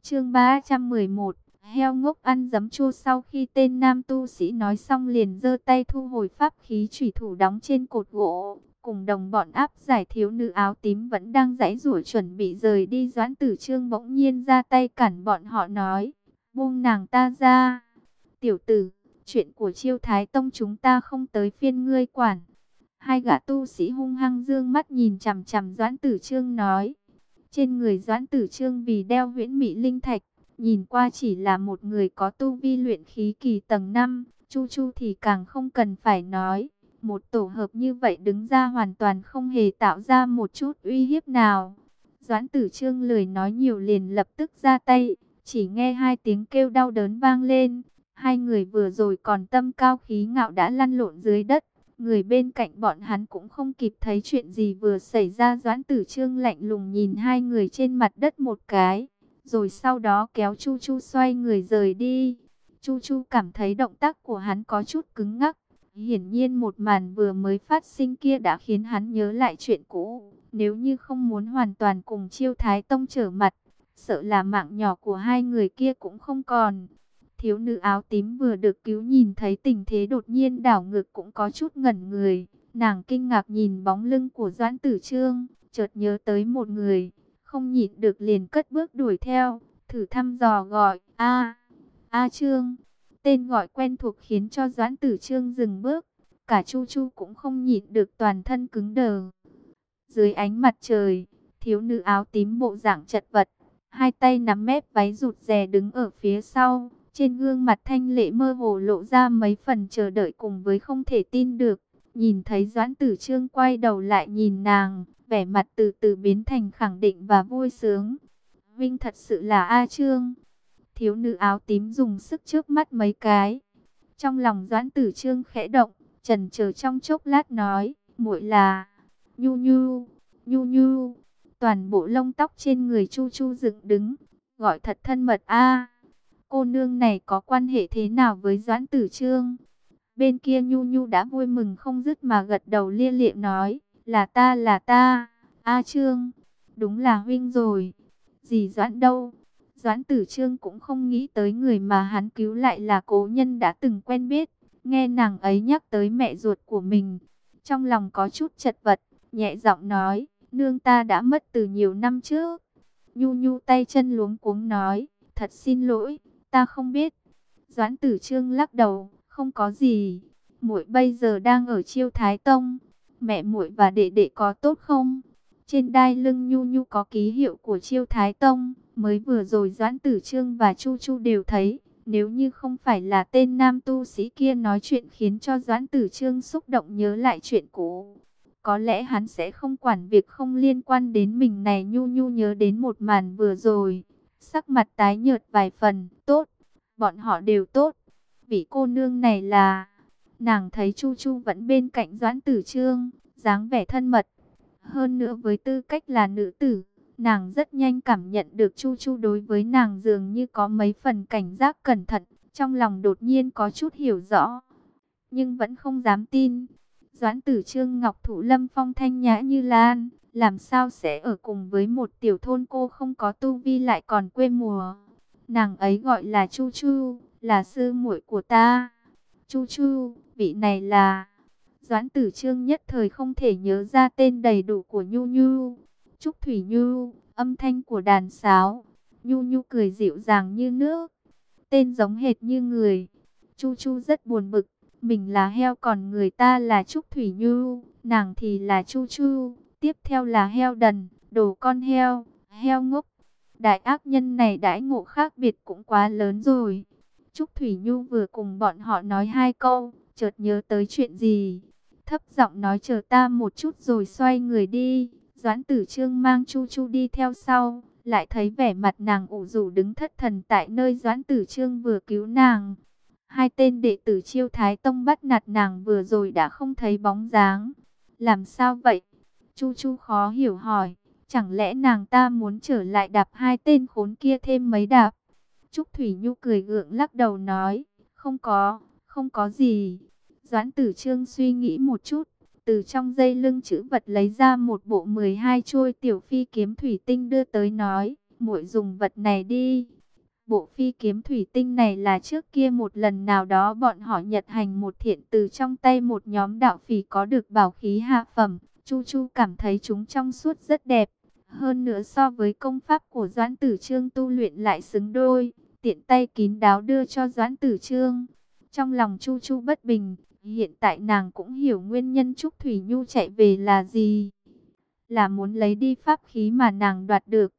Chương 311. Heo ngốc ăn giấm chua sau khi tên nam tu sĩ nói xong liền giơ tay thu hồi pháp khí chủy thủ đóng trên cột gỗ, cùng đồng bọn áp giải thiếu nữ áo tím vẫn đang giãy giụa chuẩn bị rời đi, Doãn Tử Trương bỗng nhiên ra tay cản bọn họ nói: "Buông nàng ta ra." "Tiểu tử, chuyện của Chiêu Thái tông chúng ta không tới phiên ngươi quản." Hai gã tu sĩ hung hăng dương mắt nhìn chằm chằm Doãn Tử Trương nói. Trên người Doãn Tử Trương vì đeo huyễn mỹ linh thạch, nhìn qua chỉ là một người có tu vi luyện khí kỳ tầng 5, Chu Chu thì càng không cần phải nói. Một tổ hợp như vậy đứng ra hoàn toàn không hề tạo ra một chút uy hiếp nào. Doãn Tử Trương lười nói nhiều liền lập tức ra tay, chỉ nghe hai tiếng kêu đau đớn vang lên. Hai người vừa rồi còn tâm cao khí ngạo đã lăn lộn dưới đất. Người bên cạnh bọn hắn cũng không kịp thấy chuyện gì vừa xảy ra Doãn tử trương lạnh lùng nhìn hai người trên mặt đất một cái. Rồi sau đó kéo Chu Chu xoay người rời đi. Chu Chu cảm thấy động tác của hắn có chút cứng ngắc. Hiển nhiên một màn vừa mới phát sinh kia đã khiến hắn nhớ lại chuyện cũ. Nếu như không muốn hoàn toàn cùng chiêu thái tông trở mặt, sợ là mạng nhỏ của hai người kia cũng không còn. Thiếu nữ áo tím vừa được cứu nhìn thấy tình thế đột nhiên đảo ngược cũng có chút ngẩn người. Nàng kinh ngạc nhìn bóng lưng của Doãn Tử Trương, chợt nhớ tới một người, không nhịn được liền cất bước đuổi theo, thử thăm dò gọi, a a Trương. Tên gọi quen thuộc khiến cho Doãn Tử Trương dừng bước, cả Chu Chu cũng không nhịn được toàn thân cứng đờ. Dưới ánh mặt trời, thiếu nữ áo tím bộ dạng chật vật, hai tay nắm mép váy rụt rè đứng ở phía sau, trên gương mặt thanh lệ mơ hồ lộ ra mấy phần chờ đợi cùng với không thể tin được. Nhìn thấy Doãn Tử Trương quay đầu lại nhìn nàng, vẻ mặt từ từ biến thành khẳng định và vui sướng. Vinh thật sự là A Trương. Thiếu nữ áo tím dùng sức trước mắt mấy cái. Trong lòng Doãn Tử Trương khẽ động, trần chờ trong chốc lát nói, muội là Nhu Nhu, Nhu Nhu. Toàn bộ lông tóc trên người Chu Chu dựng đứng, gọi thật thân mật a. Cô nương này có quan hệ thế nào với Doãn Tử Trương? Bên kia Nhu Nhu đã vui mừng không dứt mà gật đầu lia lịa nói, là ta là ta, A Trương, đúng là huynh rồi. Gì Doãn đâu? Doãn Tử Trương cũng không nghĩ tới người mà hắn cứu lại là cố nhân đã từng quen biết. Nghe nàng ấy nhắc tới mẹ ruột của mình, trong lòng có chút chật vật, nhẹ giọng nói, nương ta đã mất từ nhiều năm trước. Nhu Nhu tay chân luống cuống nói, thật xin lỗi, ta không biết. Doãn tử trương lắc đầu, không có gì. Muội bây giờ đang ở chiêu thái tông. Mẹ muội và đệ đệ có tốt không? Trên đai lưng nhu nhu có ký hiệu của chiêu thái tông. Mới vừa rồi Doãn Tử Trương và Chu Chu đều thấy, nếu như không phải là tên nam tu sĩ kia nói chuyện khiến cho Doãn Tử Trương xúc động nhớ lại chuyện cũ. Có lẽ hắn sẽ không quản việc không liên quan đến mình này nhu nhu nhớ đến một màn vừa rồi. Sắc mặt tái nhợt vài phần, tốt, bọn họ đều tốt. Vị cô nương này là... Nàng thấy Chu Chu vẫn bên cạnh Doãn Tử Trương, dáng vẻ thân mật. Hơn nữa với tư cách là nữ tử, nàng rất nhanh cảm nhận được Chu Chu đối với nàng dường như có mấy phần cảnh giác cẩn thận, trong lòng đột nhiên có chút hiểu rõ. Nhưng vẫn không dám tin. Doãn tử trương ngọc thủ lâm phong thanh nhã như lan, làm sao sẽ ở cùng với một tiểu thôn cô không có tu vi lại còn quê mùa. Nàng ấy gọi là Chu Chu, là sư muội của ta. Chu Chu, vị này là... Doãn tử trương nhất thời không thể nhớ ra tên đầy đủ của Nhu Nhu. Trúc Thủy Nhu, âm thanh của đàn sáo. Nhu Nhu cười dịu dàng như nước. Tên giống hệt như người. Chu Chu rất buồn bực. Mình là heo còn người ta là Trúc Thủy Nhu. Nàng thì là Chu Chu. Tiếp theo là heo đần, đồ con heo, heo ngốc. Đại ác nhân này đãi ngộ khác biệt cũng quá lớn rồi. Trúc Thủy Nhu vừa cùng bọn họ nói hai câu, chợt nhớ tới chuyện gì. Thấp giọng nói chờ ta một chút rồi xoay người đi. Doãn tử trương mang Chu Chu đi theo sau, lại thấy vẻ mặt nàng ủ rủ đứng thất thần tại nơi Doãn tử trương vừa cứu nàng. Hai tên đệ tử chiêu thái tông bắt nạt nàng vừa rồi đã không thấy bóng dáng. Làm sao vậy? Chu Chu khó hiểu hỏi, chẳng lẽ nàng ta muốn trở lại đạp hai tên khốn kia thêm mấy đạp? Trúc Thủy Nhu cười gượng lắc đầu nói, không có, không có gì. Doãn tử trương suy nghĩ một chút, từ trong dây lưng chữ vật lấy ra một bộ 12 chuôi tiểu phi kiếm thủy tinh đưa tới nói, muội dùng vật này đi. Bộ phi kiếm thủy tinh này là trước kia một lần nào đó bọn họ nhật hành một thiện từ trong tay một nhóm đạo phỉ có được bảo khí hạ phẩm. Chu Chu cảm thấy chúng trong suốt rất đẹp. Hơn nữa so với công pháp của Doãn Tử Trương tu luyện lại xứng đôi, tiện tay kín đáo đưa cho Doãn Tử Trương. Trong lòng Chu Chu bất bình, Hiện tại nàng cũng hiểu nguyên nhân Trúc Thủy Nhu chạy về là gì. Là muốn lấy đi pháp khí mà nàng đoạt được.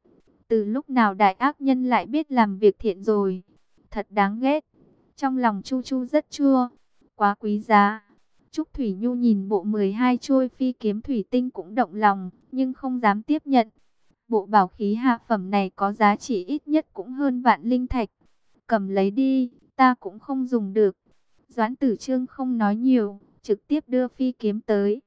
Từ lúc nào đại ác nhân lại biết làm việc thiện rồi. Thật đáng ghét. Trong lòng Chu Chu rất chua. Quá quý giá. Trúc Thủy Nhu nhìn bộ 12 trôi phi kiếm thủy tinh cũng động lòng, nhưng không dám tiếp nhận. Bộ bảo khí hạ phẩm này có giá trị ít nhất cũng hơn vạn linh thạch. Cầm lấy đi, ta cũng không dùng được. Doãn tử trương không nói nhiều, trực tiếp đưa phi kiếm tới.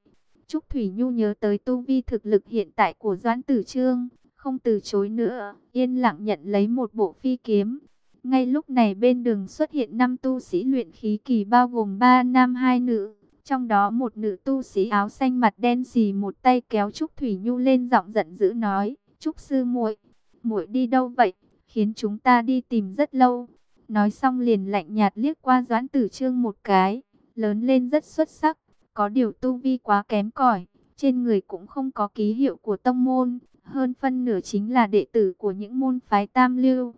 Trúc Thủy Nhu nhớ tới tu vi thực lực hiện tại của Doãn tử trương, không từ chối nữa, yên lặng nhận lấy một bộ phi kiếm. Ngay lúc này bên đường xuất hiện năm tu sĩ luyện khí kỳ bao gồm ba nam hai nữ. Trong đó một nữ tu sĩ áo xanh mặt đen xì một tay kéo Trúc Thủy Nhu lên giọng giận dữ nói, Trúc sư muội, muội đi đâu vậy, khiến chúng ta đi tìm rất lâu. Nói xong liền lạnh nhạt liếc qua Doãn Tử Trương một cái, lớn lên rất xuất sắc, có điều tu vi quá kém cỏi, trên người cũng không có ký hiệu của tông môn, hơn phân nửa chính là đệ tử của những môn phái tam lưu.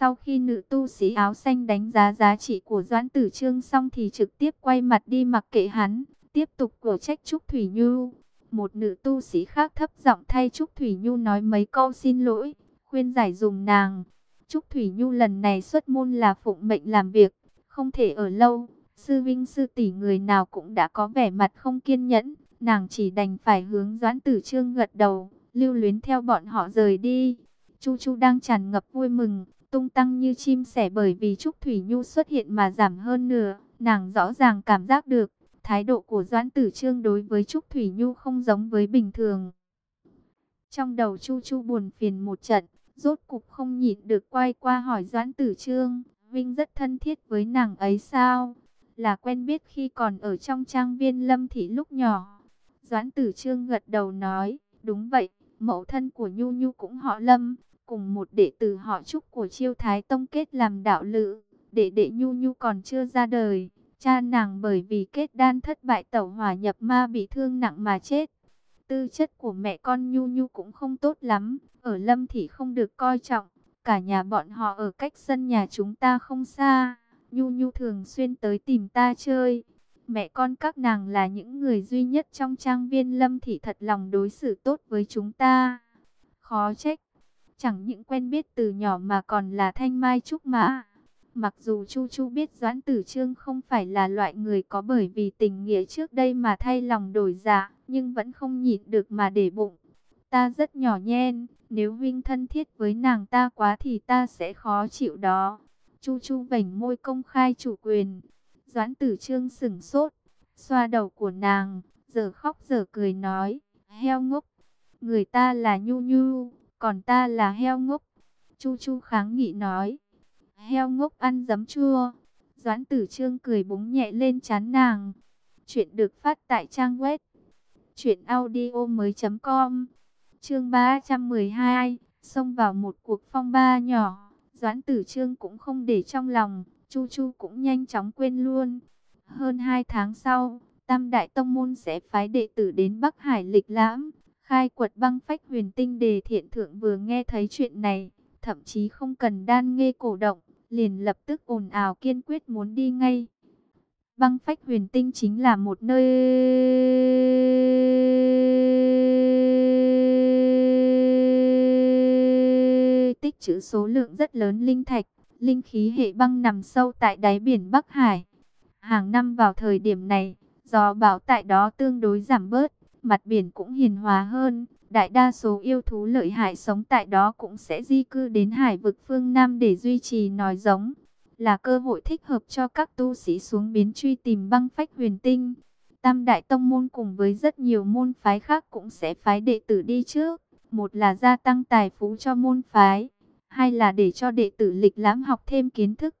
Sau khi nữ tu sĩ áo xanh đánh giá giá trị của Doãn Tử Trương xong thì trực tiếp quay mặt đi mặc kệ hắn, tiếp tục cổ trách Trúc Thủy Nhu. Một nữ tu sĩ khác thấp giọng thay Trúc Thủy Nhu nói mấy câu xin lỗi, khuyên giải dùng nàng. Trúc Thủy Nhu lần này xuất môn là phụng mệnh làm việc, không thể ở lâu. Sư Vinh Sư tỷ người nào cũng đã có vẻ mặt không kiên nhẫn, nàng chỉ đành phải hướng Doãn Tử Trương gật đầu, lưu luyến theo bọn họ rời đi. Chu Chu đang tràn ngập vui mừng, tung tăng như chim sẻ bởi vì Trúc Thủy Nhu xuất hiện mà giảm hơn nửa, nàng rõ ràng cảm giác được, thái độ của Doãn Tử Trương đối với Trúc Thủy Nhu không giống với bình thường. Trong đầu Chu Chu buồn phiền một trận, Rốt cục không nhịn được quay qua hỏi Doãn Tử Trương, Vinh rất thân thiết với nàng ấy sao? Là quen biết khi còn ở trong trang viên Lâm Thị lúc nhỏ. Doãn Tử Trương gật đầu nói, đúng vậy, mẫu thân của Nhu Nhu cũng họ Lâm, cùng một đệ tử họ Trúc của Chiêu Thái Tông kết làm đạo lữ. Đệ đệ Nhu Nhu còn chưa ra đời, cha nàng bởi vì kết đan thất bại tẩu hỏa nhập ma bị thương nặng mà chết. Tư chất của mẹ con Nhu Nhu cũng không tốt lắm, ở Lâm Thị không được coi trọng, cả nhà bọn họ ở cách sân nhà chúng ta không xa. Nhu Nhu thường xuyên tới tìm ta chơi. Mẹ con các nàng là những người duy nhất trong trang viên Lâm Thị thật lòng đối xử tốt với chúng ta. Khó trách chẳng những quen biết từ nhỏ mà còn là thanh mai trúc mã. Mặc dù Chu Chu biết Doãn Tử Trương không phải là loại người có bởi vì tình nghĩa trước đây mà thay lòng đổi dạ, nhưng vẫn không nhịn được mà để bụng. Ta rất nhỏ nhen, nếu huynh thân thiết với nàng ta quá thì ta sẽ khó chịu đó. Chu Chu vảnh môi công khai chủ quyền. Doãn Tử Trương sừng sốt, xoa đầu của nàng, giờ khóc giờ cười nói, heo ngốc, người ta là Nhu Nhu, còn ta là heo ngốc. Chu Chu kháng nghị nói, heo ngốc ăn giấm chua. Doãn tử trương cười búng nhẹ lên chán nàng. Chuyện được phát tại trang web. Chuyện audio mới com. Chương 312. Xông vào một cuộc phong ba nhỏ. Doãn tử trương cũng không để trong lòng. Chu Chu cũng nhanh chóng quên luôn. Hơn 2 tháng sau, Tam Đại Tông Môn sẽ phái đệ tử đến Bắc Hải lịch lãm. Khai quật băng phách huyền tinh đề thiện thượng vừa nghe thấy chuyện này, thậm chí không cần đan nghe cổ động, liền lập tức ồn ào kiên quyết muốn đi ngay. Băng phách huyền tinh chính là một nơi tích trữ số lượng rất lớn linh thạch, linh khí hệ băng nằm sâu tại đáy biển Bắc Hải. Hàng năm vào thời điểm này, gió bão tại đó tương đối giảm bớt, mặt biển cũng hiền hòa hơn. Đại đa số yêu thú lợi hại sống tại đó cũng sẽ di cư đến hải vực phương Nam để duy trì nòi giống. Là cơ hội thích hợp cho các tu sĩ xuống biến truy tìm băng phách huyền tinh. Tam Đại Tông Môn cùng với rất nhiều môn phái khác cũng sẽ phái đệ tử đi trước. Một là gia tăng tài phú cho môn phái, hai là để cho đệ tử lịch lãm học thêm kiến thức.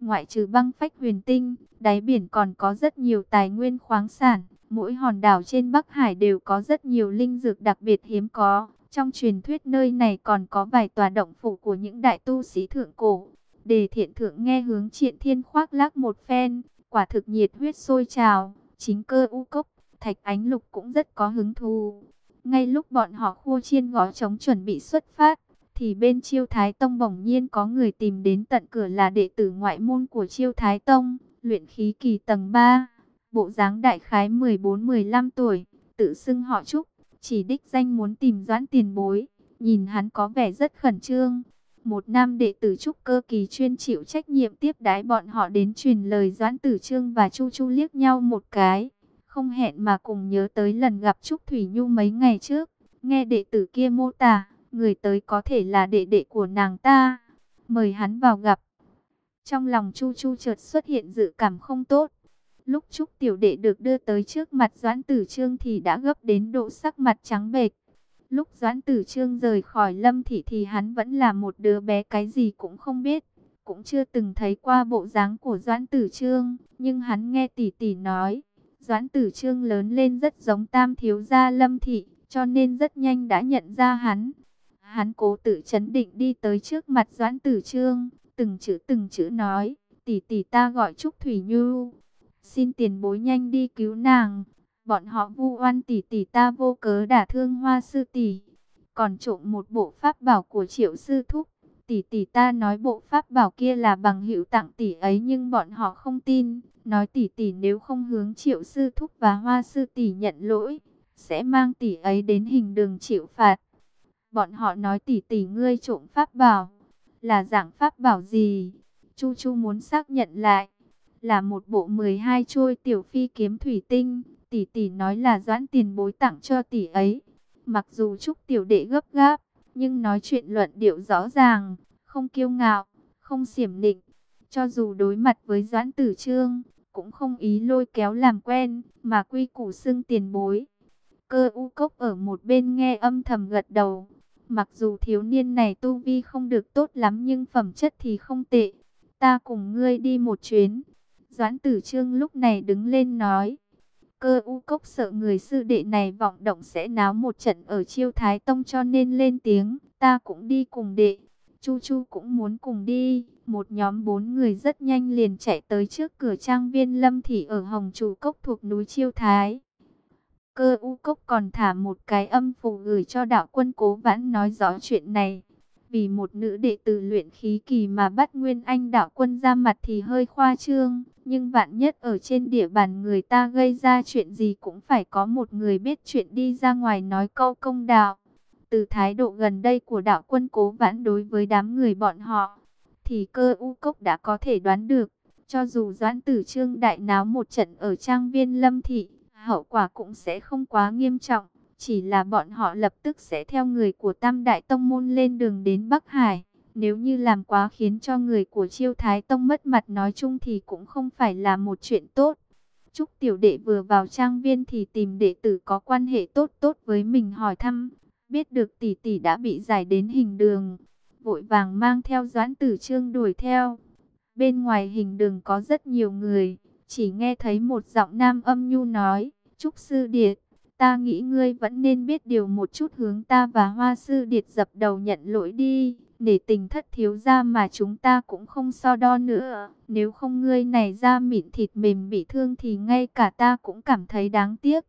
Ngoại trừ băng phách huyền tinh, đáy biển còn có rất nhiều tài nguyên khoáng sản. Mỗi hòn đảo trên Bắc Hải đều có rất nhiều linh dược đặc biệt hiếm có. Trong truyền thuyết nơi này còn có vài tòa động phủ của những đại tu sĩ thượng cổ. Đề thiện thượng nghe hướng triện thiên khoác lác một phen, quả thực nhiệt huyết sôi trào. Chính cơ u cốc, thạch ánh lục cũng rất có hứng thú. Ngay lúc bọn họ khua chiên gõ trống chuẩn bị xuất phát, thì bên chiêu thái tông bỗng nhiên có người tìm đến tận cửa là đệ tử ngoại môn của chiêu thái tông, luyện khí kỳ tầng 3 bộ dáng đại khái 14-15 tuổi, tự xưng họ Trúc, chỉ đích danh muốn tìm doãn tiền bối, nhìn hắn có vẻ rất khẩn trương. Một nam đệ tử Trúc cơ kỳ chuyên chịu trách nhiệm tiếp đái bọn họ đến truyền lời doãn tử trương và Chu Chu liếc nhau một cái, không hẹn mà cùng nhớ tới lần gặp Trúc Thủy Nhu mấy ngày trước, nghe đệ tử kia mô tả, người tới có thể là đệ đệ của nàng ta, mời hắn vào gặp. Trong lòng Chu Chu chợt xuất hiện dự cảm không tốt, Lúc Trúc Tiểu Đệ được đưa tới trước mặt Doãn Tử Trương thì đã gấp đến độ sắc mặt trắng bệch. Lúc Doãn Tử Trương rời khỏi Lâm Thị thì hắn vẫn là một đứa bé cái gì cũng không biết. Cũng chưa từng thấy qua bộ dáng của Doãn Tử Trương. Nhưng hắn nghe tỷ tỷ nói, Doãn Tử Trương lớn lên rất giống tam thiếu gia Lâm Thị, cho nên rất nhanh đã nhận ra hắn. Hắn cố tự chấn định đi tới trước mặt Doãn Tử Trương, từng chữ từng chữ nói, tỷ tỷ ta gọi Trúc Thủy Như, Xin tiền bối nhanh đi cứu nàng. Bọn họ vu oan tỷ tỷ ta vô cớ đả thương hoa sư tỷ. Còn trộm một bộ pháp bảo của triệu sư thúc. Tỷ tỷ ta nói bộ pháp bảo kia là bằng hữu tặng tỷ ấy nhưng bọn họ không tin. Nói tỷ tỷ nếu không hướng triệu sư thúc và hoa sư tỷ nhận lỗi. Sẽ mang tỷ ấy đến hình đường chịu phạt. Bọn họ nói tỷ tỷ ngươi trộm pháp bảo. Là dạng pháp bảo gì? Chu Chu muốn xác nhận lại là một bộ 12 trôi tiểu phi kiếm thủy tinh, tỷ tỷ nói là doãn tiền bối tặng cho tỷ ấy. Mặc dù chúc tiểu đệ gấp gáp, nhưng nói chuyện luận điệu rõ ràng, không kiêu ngạo, không xiểm nịnh. Cho dù đối mặt với doãn tử trương, cũng không ý lôi kéo làm quen, mà quy củ xưng tiền bối. Cơ u cốc ở một bên nghe âm thầm gật đầu. Mặc dù thiếu niên này tu vi không được tốt lắm nhưng phẩm chất thì không tệ. Ta cùng ngươi đi một chuyến, Doãn tử trương lúc này đứng lên nói. Cơ u cốc sợ người sư đệ này vọng động sẽ náo một trận ở chiêu thái tông cho nên lên tiếng. Ta cũng đi cùng đệ. Chu Chu cũng muốn cùng đi. Một nhóm bốn người rất nhanh liền chạy tới trước cửa trang viên lâm thị ở Hồng Chủ Cốc thuộc núi Chiêu Thái. Cơ u cốc còn thả một cái âm phù gửi cho đạo quân cố vãn nói rõ chuyện này. Vì một nữ đệ tử luyện khí kỳ mà bắt Nguyên Anh đạo quân ra mặt thì hơi khoa trương. Nhưng vạn nhất ở trên địa bàn người ta gây ra chuyện gì cũng phải có một người biết chuyện đi ra ngoài nói câu công đạo. từ thái độ gần đây của đạo quân cố vãn đối với đám người bọn họ, thì cơ u cốc đã có thể đoán được, cho dù doãn tử trương đại náo một trận ở trang viên lâm thị, hậu quả cũng sẽ không quá nghiêm trọng, chỉ là bọn họ lập tức sẽ theo người của tam đại tông môn lên đường đến Bắc Hải. Nếu như làm quá khiến cho người của chiêu thái tông mất mặt nói chung thì cũng không phải là một chuyện tốt. Trúc tiểu đệ vừa vào trang viên thì tìm đệ tử có quan hệ tốt tốt với mình hỏi thăm. Biết được tỷ tỷ đã bị giải đến hình đường. Vội vàng mang theo doãn tử trương đuổi theo. Bên ngoài hình đường có rất nhiều người. Chỉ nghe thấy một giọng nam âm nhu nói. Trúc sư điệt, ta nghĩ ngươi vẫn nên biết điều một chút hướng ta và hoa sư điệt dập đầu nhận lỗi đi. Để tình thất thiếu ra mà chúng ta cũng không so đo nữa. Nếu không ngươi này ra mịn thịt mềm bị thương thì ngay cả ta cũng cảm thấy đáng tiếc.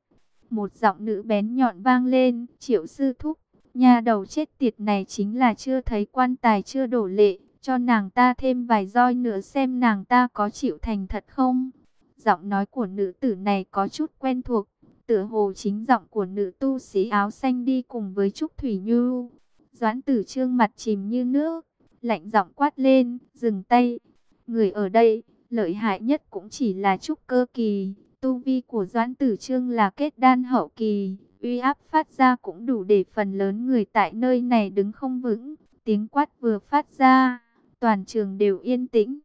Một giọng nữ bén nhọn vang lên, triệu sư thúc. Nhà đầu chết tiệt này chính là chưa thấy quan tài chưa đổ lệ. Cho nàng ta thêm vài roi nữa xem nàng ta có chịu thành thật không. Giọng nói của nữ tử này có chút quen thuộc. Tựa hồ chính giọng của nữ tu sĩ áo xanh đi cùng với Trúc Thủy Như. Doãn tử trương mặt chìm như nước, lạnh giọng quát lên, dừng tay. Người ở đây, lợi hại nhất cũng chỉ là trúc cơ kỳ. Tu vi của doãn tử trương là kết đan hậu kỳ. Uy áp phát ra cũng đủ để phần lớn người tại nơi này đứng không vững. Tiếng quát vừa phát ra, toàn trường đều yên tĩnh.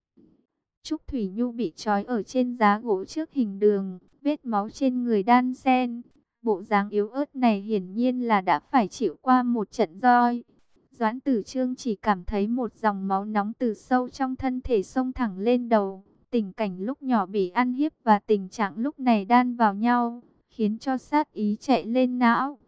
Trúc Thủy Nhu bị trói ở trên giá gỗ trước hình đường, vết máu trên người đan sen, Bộ dáng yếu ớt này hiển nhiên là đã phải chịu qua một trận roi. Doãn tử trương chỉ cảm thấy một dòng máu nóng từ sâu trong thân thể sông thẳng lên đầu. Tình cảnh lúc nhỏ bị ăn hiếp và tình trạng lúc này đan vào nhau, khiến cho sát ý chạy lên não.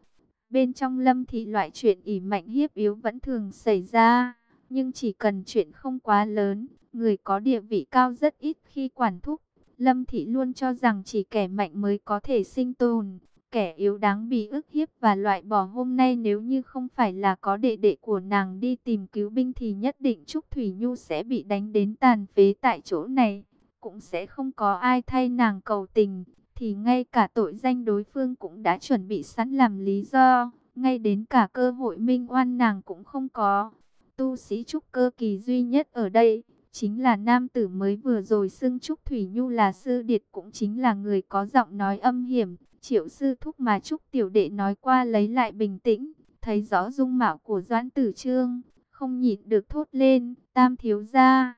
Bên trong lâm thị loại chuyện ỉ mạnh hiếp yếu vẫn thường xảy ra, nhưng chỉ cần chuyện không quá lớn, người có địa vị cao rất ít khi quản thúc. Lâm thị luôn cho rằng chỉ kẻ mạnh mới có thể sinh tồn, kẻ yếu đáng bị ức hiếp và loại bỏ hôm nay nếu như không phải là có đệ đệ của nàng đi tìm cứu binh thì nhất định Trúc Thủy Nhu sẽ bị đánh đến tàn phế tại chỗ này. Cũng sẽ không có ai thay nàng cầu tình, thì ngay cả tội danh đối phương cũng đã chuẩn bị sẵn làm lý do, ngay đến cả cơ hội minh oan nàng cũng không có. Tu sĩ Trúc cơ kỳ duy nhất ở đây, chính là nam tử mới vừa rồi xưng Trúc Thủy Nhu là sư điệt cũng chính là người có giọng nói âm hiểm, Triệu sư thúc mà Trúc tiểu đệ nói qua lấy lại bình tĩnh, thấy rõ dung mạo của Doãn Tử Trương, không nhịn được thốt lên, tam thiếu gia.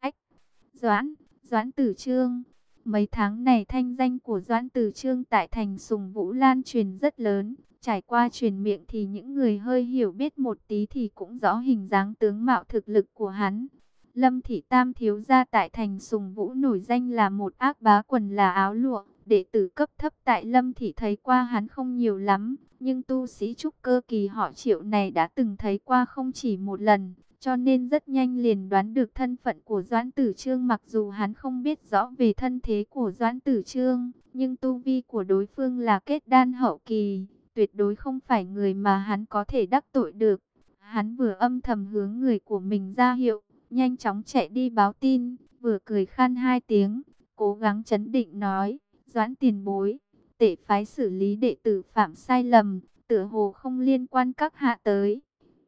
Ách, Doãn, Doãn Tử Trương. Mấy tháng này thanh danh của Doãn Tử Trương tại thành Sùng Vũ lan truyền rất lớn, trải qua truyền miệng thì những người hơi hiểu biết một tí thì cũng rõ hình dáng tướng mạo thực lực của hắn. Lâm Thị Tam thiếu gia tại thành Sùng Vũ nổi danh là một ác bá quần là áo lụa, Đệ tử cấp thấp tại Lâm Thị thấy qua hắn không nhiều lắm, nhưng tu sĩ trúc cơ kỳ họ triệu này đã từng thấy qua không chỉ một lần, cho nên rất nhanh liền đoán được thân phận của Doãn Tử Trương mặc dù hắn không biết rõ về thân thế của Doãn Tử Trương, nhưng tu vi của đối phương là kết đan hậu kỳ, tuyệt đối không phải người mà hắn có thể đắc tội được. Hắn vừa âm thầm hướng người của mình ra hiệu, nhanh chóng chạy đi báo tin, vừa cười khan hai tiếng, cố gắng chấn định nói, Doãn tiền bối, tể phái xử lý đệ tử phạm sai lầm, tựa hồ không liên quan các hạ tới.